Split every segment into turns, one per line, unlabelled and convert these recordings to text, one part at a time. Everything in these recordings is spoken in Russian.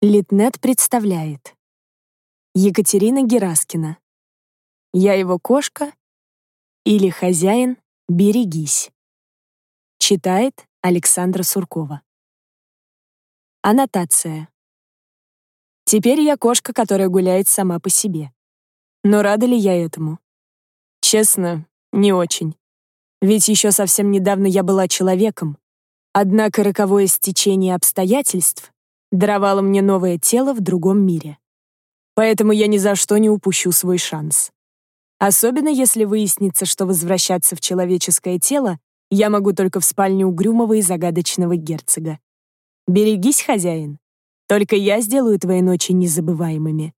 Литнет представляет. Екатерина Гераскина. Я его кошка или хозяин, берегись. Читает Александра Суркова. Аннотация. Теперь я кошка, которая гуляет сама по себе. Но рада ли я этому? Честно, не очень. Ведь еще совсем недавно я была человеком. Однако роковое стечение обстоятельств даровало мне новое тело в другом мире. Поэтому я ни за что не упущу свой шанс. Особенно если выяснится, что возвращаться в человеческое тело я могу только в спальне угрюмого и загадочного герцога. Берегись, хозяин. Только я сделаю твои ночи незабываемыми.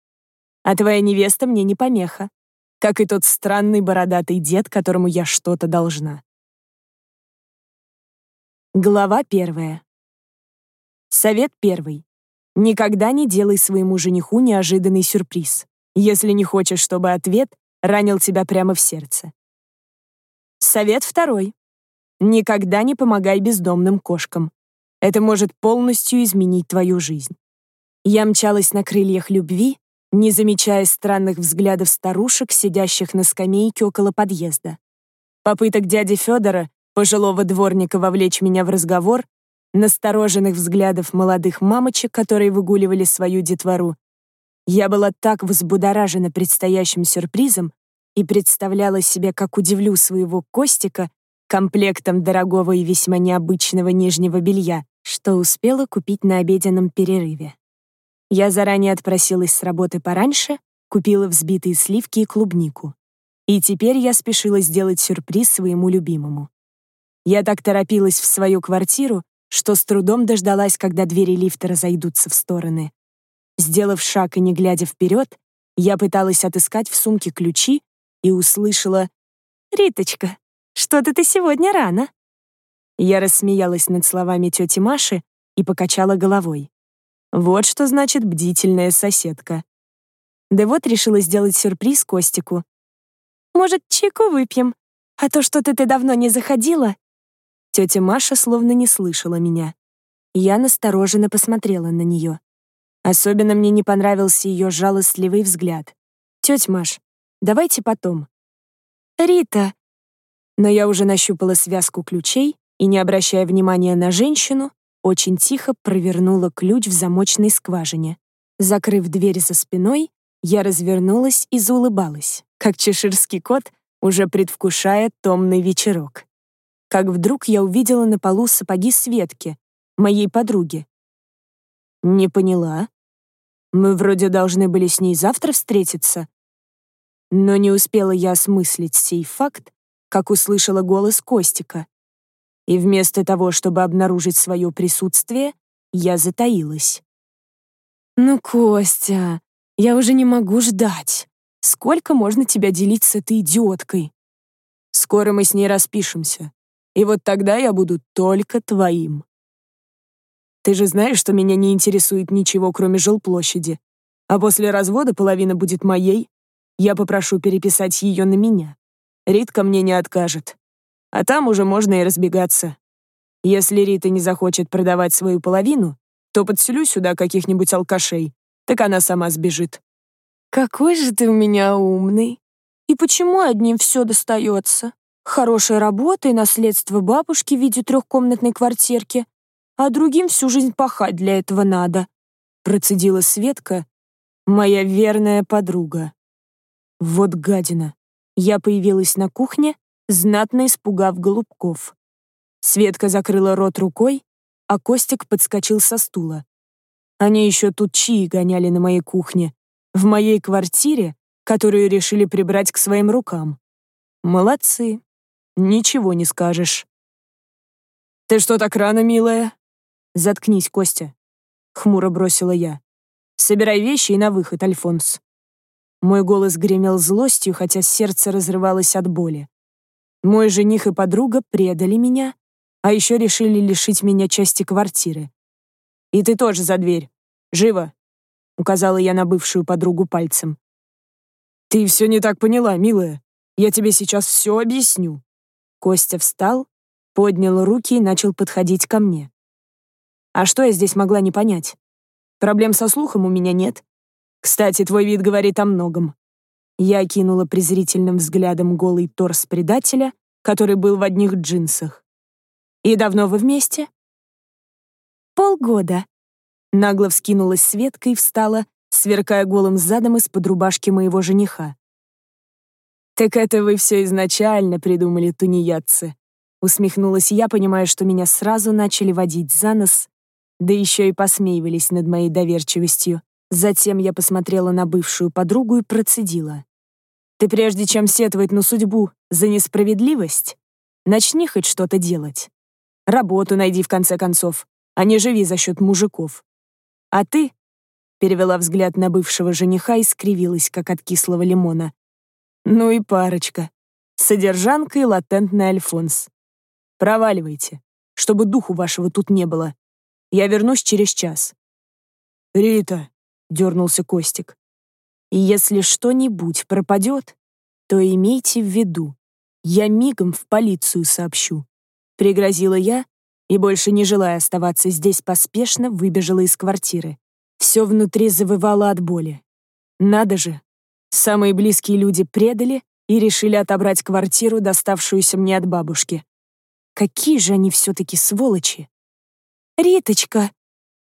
А твоя невеста мне не помеха, как и тот странный бородатый дед, которому я что-то должна. Глава первая. Совет первый. Никогда не делай своему жениху неожиданный сюрприз, если не хочешь, чтобы ответ ранил тебя прямо в сердце. Совет второй. Никогда не помогай бездомным кошкам. Это может полностью изменить твою жизнь. Я мчалась на крыльях любви, не замечая странных взглядов старушек, сидящих на скамейке около подъезда. Попыток дяди Федора, пожилого дворника, вовлечь меня в разговор настороженных взглядов молодых мамочек, которые выгуливали свою детвору. Я была так взбудоражена предстоящим сюрпризом и представляла себе, как удивлю своего Костика комплектом дорогого и весьма необычного нижнего белья, что успела купить на обеденном перерыве. Я заранее отпросилась с работы пораньше, купила взбитые сливки и клубнику. И теперь я спешила сделать сюрприз своему любимому. Я так торопилась в свою квартиру, что с трудом дождалась, когда двери лифта разойдутся в стороны. Сделав шаг и не глядя вперед, я пыталась отыскать в сумке ключи и услышала «Риточка, что-то ты сегодня рано». Я рассмеялась над словами тети Маши и покачала головой. Вот что значит бдительная соседка. Да вот решила сделать сюрприз Костику. «Может, чайку выпьем? А то что-то ты давно не заходила, Тетя Маша словно не слышала меня. Я настороженно посмотрела на нее. Особенно мне не понравился ее жалостливый взгляд. «Тетя Маш, давайте потом». «Рита!» Но я уже нащупала связку ключей и, не обращая внимания на женщину, очень тихо провернула ключ в замочной скважине. Закрыв дверь за спиной, я развернулась и заулыбалась, как чеширский кот, уже предвкушая томный вечерок как вдруг я увидела на полу сапоги Светки, моей подруги. Не поняла. Мы вроде должны были с ней завтра встретиться. Но не успела я осмыслить сей факт, как услышала голос Костика. И вместо того, чтобы обнаружить свое присутствие, я затаилась. «Ну, Костя, я уже не могу ждать. Сколько можно тебя делить с этой идиоткой?» «Скоро мы с ней распишемся и вот тогда я буду только твоим. Ты же знаешь, что меня не интересует ничего, кроме жилплощади. А после развода половина будет моей. Я попрошу переписать ее на меня. Ритка мне не откажет. А там уже можно и разбегаться. Если Рита не захочет продавать свою половину, то подселю сюда каких-нибудь алкашей. Так она сама сбежит. Какой же ты у меня умный. И почему одним все достается? Хорошая работа и наследство бабушки в виде трехкомнатной квартирки, а другим всю жизнь пахать для этого надо», — процедила Светка, моя верная подруга. Вот гадина. Я появилась на кухне, знатно испугав голубков. Светка закрыла рот рукой, а Костик подскочил со стула. Они еще тут чаи гоняли на моей кухне, в моей квартире, которую решили прибрать к своим рукам. Молодцы. Ничего не скажешь. «Ты что так рано, милая?» «Заткнись, Костя», — хмуро бросила я. «Собирай вещи и на выход, Альфонс». Мой голос гремел злостью, хотя сердце разрывалось от боли. Мой жених и подруга предали меня, а еще решили лишить меня части квартиры. «И ты тоже за дверь. Живо!» — указала я на бывшую подругу пальцем. «Ты все не так поняла, милая. Я тебе сейчас все объясню», Костя встал, поднял руки и начал подходить ко мне. А что я здесь могла не понять? Проблем со слухом у меня нет. Кстати, твой вид говорит о многом. Я окинула презрительным взглядом голый торс предателя, который был в одних джинсах. «И давно вы вместе?» «Полгода». Нагло вскинулась Светка и встала, сверкая голым задом из-под рубашки моего жениха. «Так это вы все изначально придумали, тунеядцы», усмехнулась я, понимая, что меня сразу начали водить за нос, да еще и посмеивались над моей доверчивостью. Затем я посмотрела на бывшую подругу и процедила. Ты прежде чем сетовать на судьбу за несправедливость, начни хоть что-то делать. Работу найди в конце концов, а не живи за счет мужиков. А ты, перевела взгляд на бывшего жениха и скривилась, как от кислого лимона. Ну и парочка. Содержанка и латентный Альфонс. Проваливайте, чтобы духу вашего тут не было. Я вернусь через час. «Рита», — дернулся Костик, и если что-нибудь пропадет, то имейте в виду, я мигом в полицию сообщу. Пригрозила я и, больше не желая оставаться здесь поспешно, выбежала из квартиры. Все внутри завывало от боли. Надо же, самые близкие люди предали и решили отобрать квартиру, доставшуюся мне от бабушки. Какие же они все-таки сволочи! «Риточка!»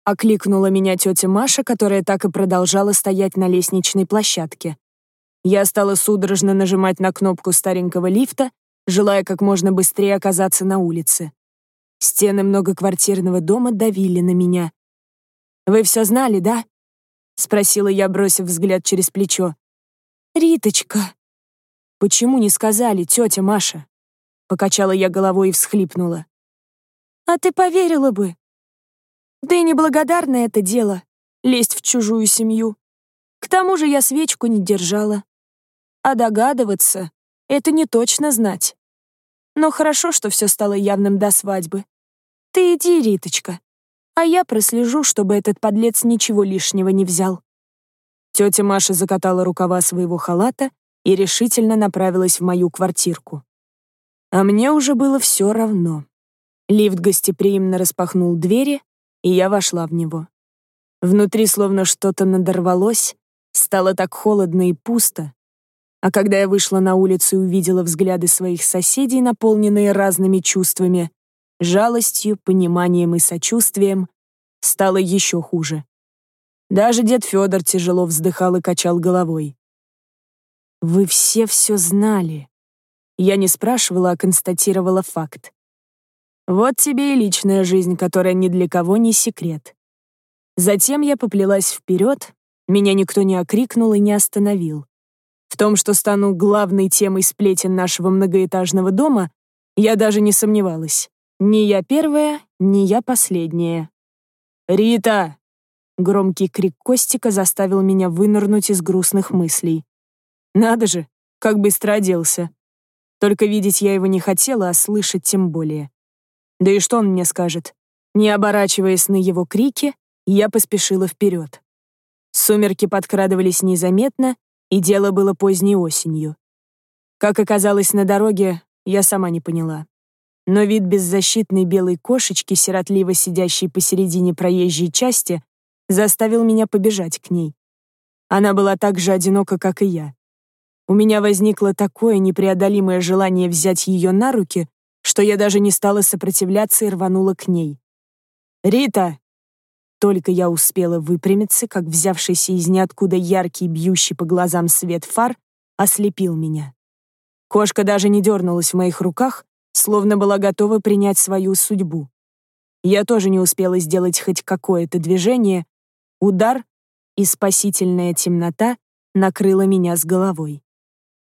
Окликнула меня тетя Маша, которая так и продолжала стоять на лестничной площадке. Я стала судорожно нажимать на кнопку старенького лифта, желая как можно быстрее оказаться на улице. Стены многоквартирного дома давили на меня. «Вы все знали, да?» — спросила я, бросив взгляд через плечо. «Риточка!» «Почему не сказали, тетя Маша?» Покачала я головой и всхлипнула. «А ты поверила бы!» Да и неблагодарное это дело — лезть в чужую семью. К тому же я свечку не держала. А догадываться — это не точно знать. Но хорошо, что все стало явным до свадьбы. Ты иди, Риточка, а я прослежу, чтобы этот подлец ничего лишнего не взял. Тетя Маша закатала рукава своего халата и решительно направилась в мою квартирку. А мне уже было все равно. Лифт гостеприимно распахнул двери, и я вошла в него. Внутри словно что-то надорвалось, стало так холодно и пусто. А когда я вышла на улицу и увидела взгляды своих соседей, наполненные разными чувствами, жалостью, пониманием и сочувствием, стало еще хуже. Даже дед Федор тяжело вздыхал и качал головой. «Вы все все знали». Я не спрашивала, а констатировала факт. Вот тебе и личная жизнь, которая ни для кого не секрет. Затем я поплелась вперед, меня никто не окрикнул и не остановил. В том, что стану главной темой сплетен нашего многоэтажного дома, я даже не сомневалась. Ни я первая, ни я последняя. «Рита!» Громкий крик Костика заставил меня вынырнуть из грустных мыслей. Надо же, как быстро оделся. Только видеть я его не хотела, а слышать тем более. Да и что он мне скажет? Не оборачиваясь на его крики, я поспешила вперед. Сумерки подкрадывались незаметно, и дело было поздней осенью. Как оказалось на дороге, я сама не поняла. Но вид беззащитной белой кошечки, сиротливо сидящей посередине проезжей части, заставил меня побежать к ней. Она была так же одинока, как и я. У меня возникло такое непреодолимое желание взять ее на руки, что я даже не стала сопротивляться и рванула к ней. «Рита!» Только я успела выпрямиться, как взявшийся из ниоткуда яркий, бьющий по глазам свет фар ослепил меня. Кошка даже не дернулась в моих руках, словно была готова принять свою судьбу. Я тоже не успела сделать хоть какое-то движение. Удар, и спасительная темнота накрыла меня с головой.